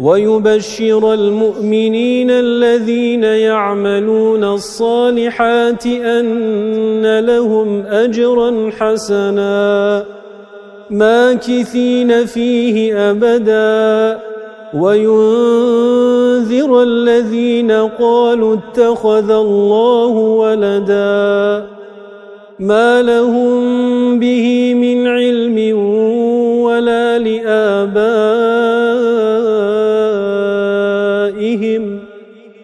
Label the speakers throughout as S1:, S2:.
S1: ويبشر المؤمنين الذين يعملون الصالحات أن لهم أجرا حسنا ماكثين فيه أبدا. وينذر الذين قالوا اتخذ الله ولدا. ما لهم به من علم ولا لآبائهم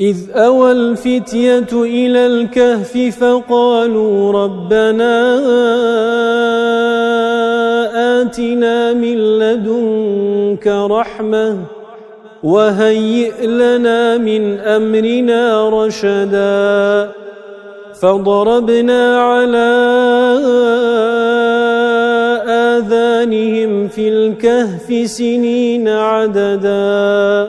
S1: إذ أوى الفتية إلى الكهف فقالوا ربنا آتنا من لدنك رحمة وهيئ لنا من أمرنا رشداً فضربنا على آذانهم في الكهف سنين عددا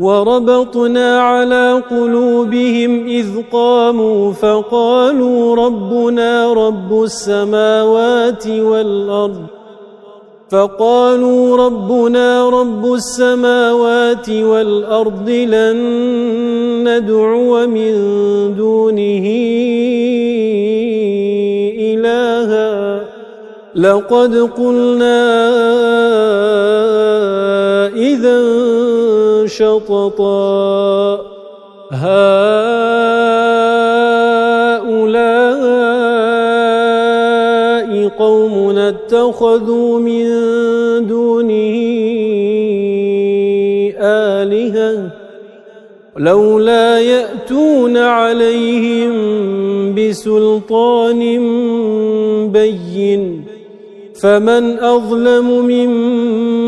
S1: وربطنا على قلوبهم إذ قاموا فقالوا ربنا رب السماوات والأرض. فقالوا ربنا رب السماوات والأرض لن ندعو من دونه إلها. لقد قلنا إذا شططا. هؤلاء قومنا اتخذوا من دونه آلهة. لولا يأتون عليهم بسلطان بين. فمن أظلم ممن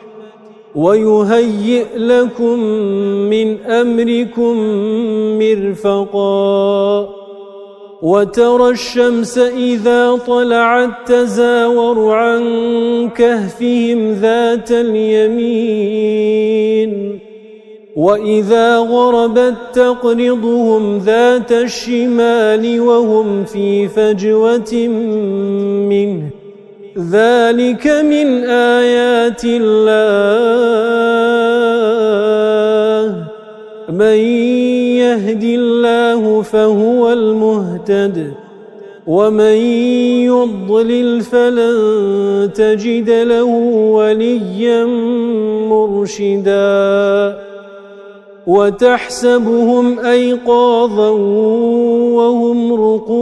S1: ويهيئ لكم من أمركم مرفقا. وترى الشمس إذا طلعت تزاور عن كهفهم ذات اليمين. وإذا غربت تقرضهم ذات الشمال وهم في فجوة منه. ذلك من آيات الله. من يهد الله فهو المهتد ومن يضلل فلن تجد له وليا مرشدا. وتحسبهم أيقاظا وهم رقود.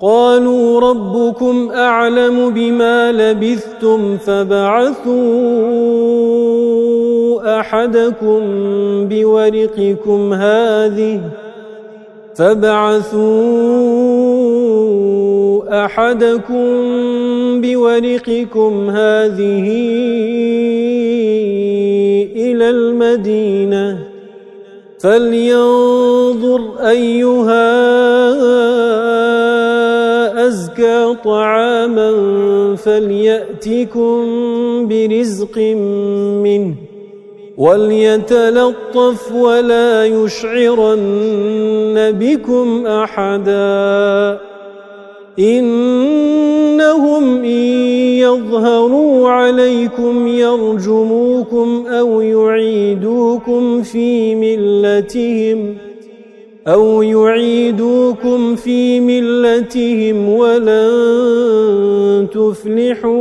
S1: قالوا ربكم أعلم بما لبثتم فبعثوا أحدكم بورقكم هذه فبعثوا أحدكم بورقكم هذه إلى المدينة فلينظر أيها أزكى طعاما فليأتكم برزق منه وليتلطف ولا يشعرن بكم أحدا إنهم إن يظهروا عليكم يرجموكم أو يعيدوكم في ملتهم أو يعيدوكم في ملتهم ولن تفلحوا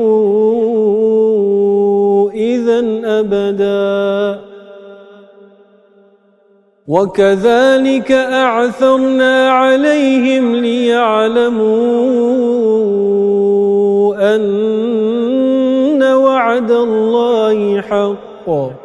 S1: إذا أبدا. وكذلك أعثرنا عليهم ليعلموا أن وعد الله حق.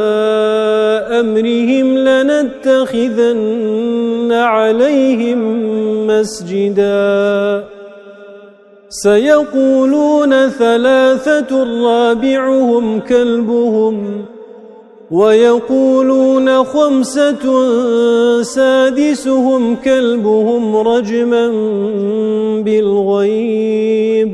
S1: أمرهم لنتخذن عليهم مسجدا. سيقولون ثلاثة رابعهم كلبهم ويقولون خمسة سادسهم كلبهم رجما بالغيب.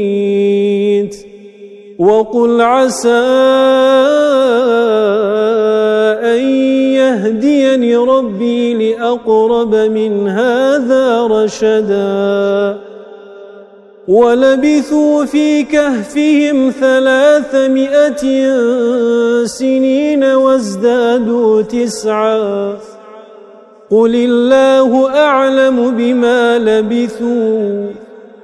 S1: وقل عسى أن يهديني ربي لأقرب من هذا رشدا. ولبثوا في كهفهم ثلاثمائة سنين وازدادوا تسعا. قل الله أعلم بما لبثوا.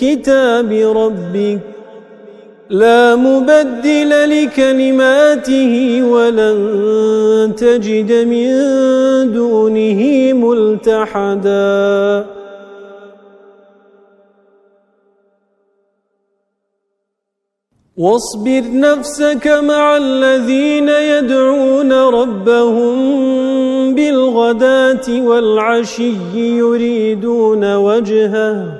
S1: كتاب ربك لا مبدل لكلماته ولن تجد من دونه ملتحدا. واصبر نفسك مع الذين يدعون ربهم بالغداة والعشي يريدون وجهه.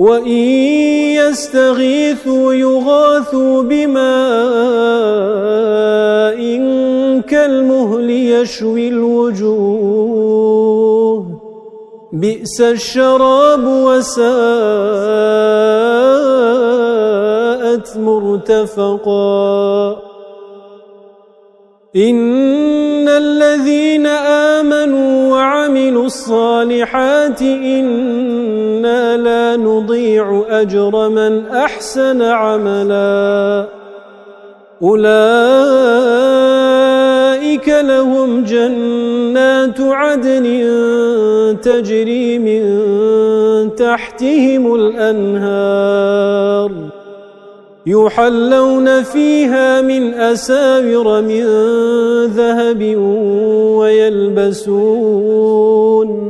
S1: وَإِن يَسْتَغِيثُوا يُغَاثُوا بِمَاءٍ كَالْمُهْلِ يَشْوِي الْوُجُوهَ بِئْسَ الشَّرَابُ وَسَاءَتْ مُرْتَفَقًا إِنَّ الَّذِينَ آمَنُوا وَعَمِلُوا الصَّالِحَاتِ إِنَّا لَا نُضِيعُ أَجْرَ مَنْ أَحْسَنَ عَمَلًا. أُولَئِكَ لَهُمْ جَنَّاتُ عَدْنٍ تَجْرِي مِنْ تَحْتِهِمُ الْأَنْهَارُ. يحلون فيها من أساور من ذهب ويلبسون.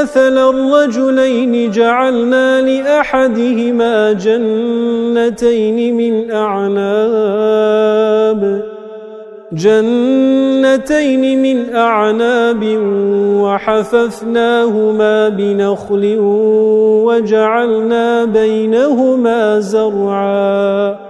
S1: مثل الرجلين جعلنا لأحدهما جنتين من أعناب جنتين من أعناب وحففناهما بنخل وجعلنا بينهما زرعا.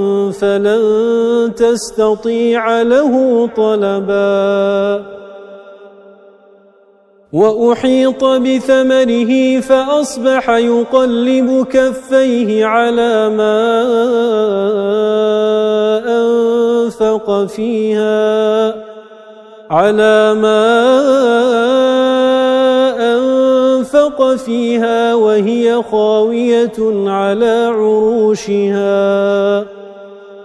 S1: فلن تستطيع له طلبا وأحيط بثمره فأصبح يقلب كفيه على ما أنفق فيها على ما أنفق فيها وهي خاوية على عروشها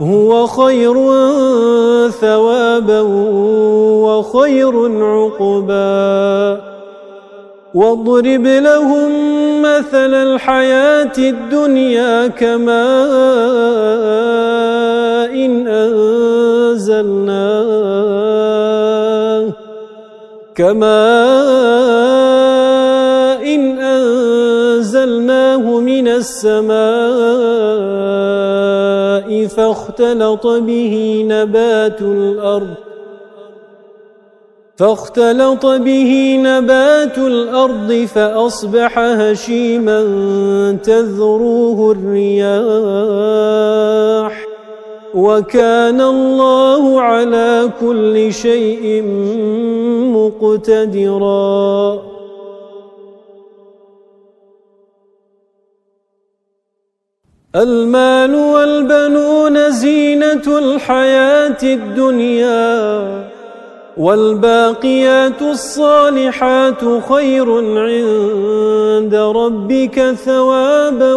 S1: هو خير ثوابا وخير عقبا. واضرب لهم مثل الحياة الدنيا كما إن أنزلناه. كما إن أنزلناه من السماء. فاختلط به نبات الأرض فاختلط به نبات الأرض فأصبح هشيما تذروه الرياح وكان الله على كل شيء مقتدرا المال والبنون زينة الحياة الدنيا والباقيات الصالحات خير عند ربك ثوابا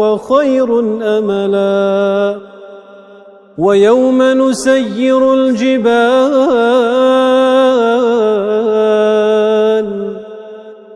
S1: وخير أملا. ويوم نسير الجبال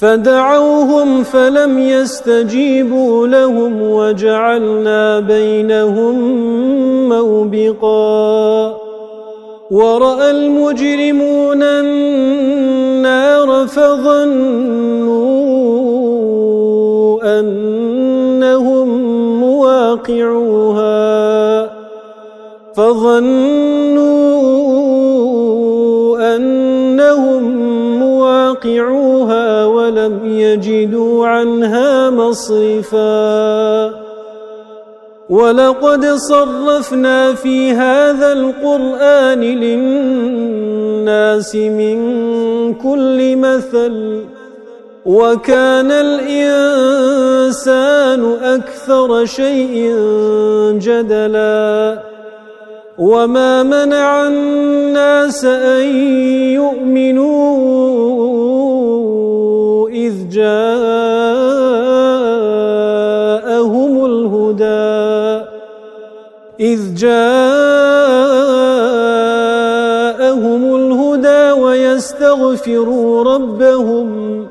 S1: فدعوهم فلم يستجيبوا لهم وجعلنا بينهم موبقا. ورأى المجرمون النار فظنوا أنهم مواقعوها. فظنوا أنهم مواقعوها. ولم يجدوا عنها مصرفا ولقد صرفنا في هذا القرآن للناس من كل مثل وكان الإنسان أكثر شيء جدلا وما منع الناس أن يؤمنوا إذ جاءهم الهدى. إذ جاءهم الهدى ويستغفروا ربهم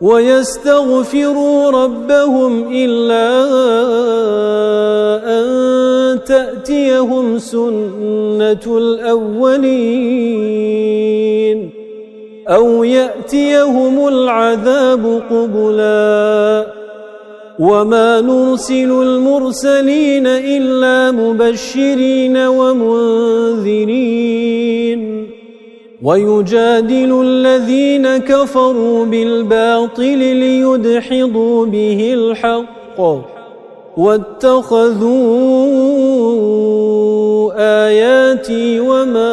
S1: ويستغفروا ربهم إلا أن تأتيهم سنة الأولين. أو يأتيهم العذاب قبلا. وما نرسل المرسلين إلا مبشرين ومنذرين. ويجادل الذين كفروا بالباطل ليدحضوا به الحق. واتخذوا آياتي وما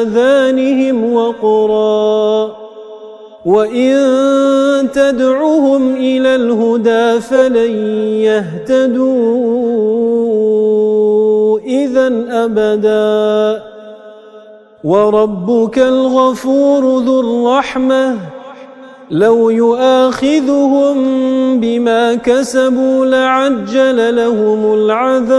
S1: آذانهم وقرا وإن تدعهم إلى الهدى فلن يهتدوا إذا أبداً وربك الغفور ذو الرحمة لو يؤاخذهم بما كسبوا لعجل لهم العذاب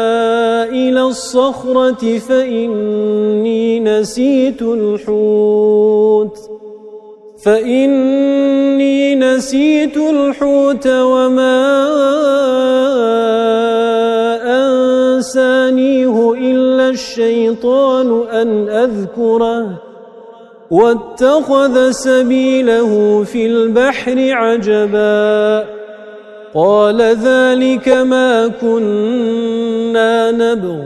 S1: إلى الصخرة فإني نسيت الحوت. فإني نسيت الحوت وما أنسانيه إلا الشيطان أن أذكره. واتخذ سبيله في البحر عجباً. قال ذلك ما كنا نبغ.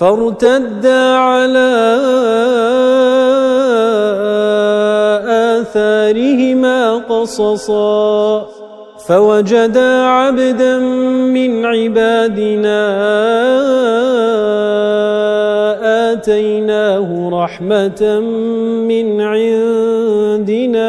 S1: فارتدا على آثارهما قصصا. فوجدا عبدا من عبادنا آتيناه رحمة من عندنا.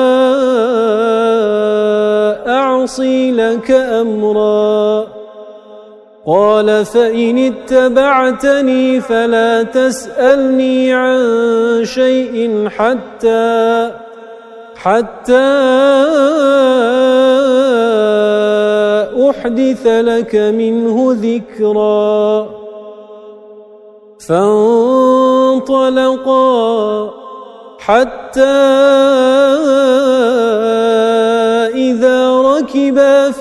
S1: أعصي لك أمرا. قال فإن اتبعتني فلا تسألني عن شيء حتى حتى أحدث لك منه ذكرا. فانطلقا حتى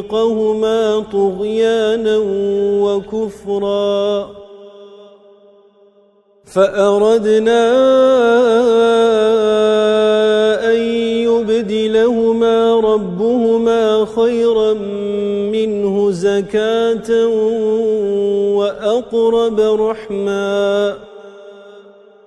S1: يرهقهما طغيانا وكفرا فأردنا أن يبدلهما ربهما خيرا منه زكاة وأقرب رحما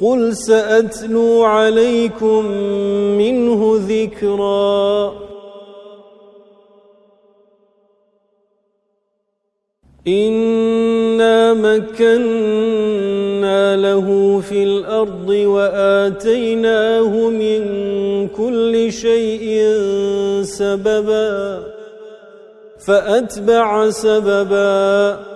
S1: قل سأتلو عليكم منه ذكرا إنا مكنا له في الأرض وآتيناه من كل شيء سببا فأتبع سببا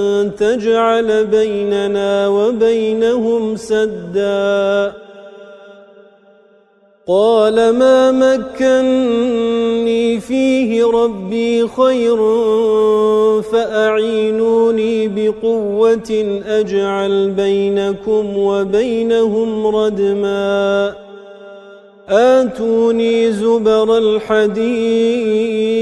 S1: تجعل بيننا وبينهم سدا. قال ما مكني فيه ربي خير فأعينوني بقوة أجعل بينكم وبينهم ردماً. آتوني زبر الحديد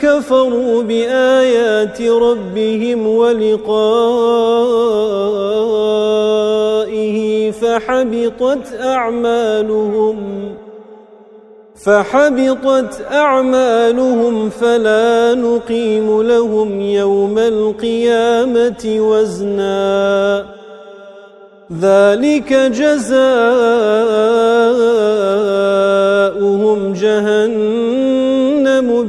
S1: كفروا بآيات ربهم ولقائه فحبطت أعمالهم فحبطت أعمالهم فلا نقيم لهم يوم القيامة وزنا ذلك جزاؤهم جهنم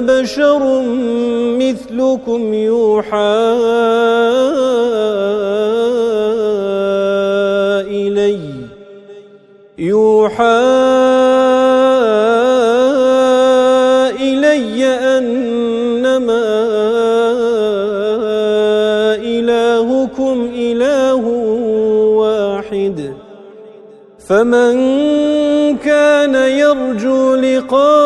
S1: بشر مثلكم يوحى إلي. يوحى إلي أنما إلهكم إله واحد. فمن كان يرجو لقاء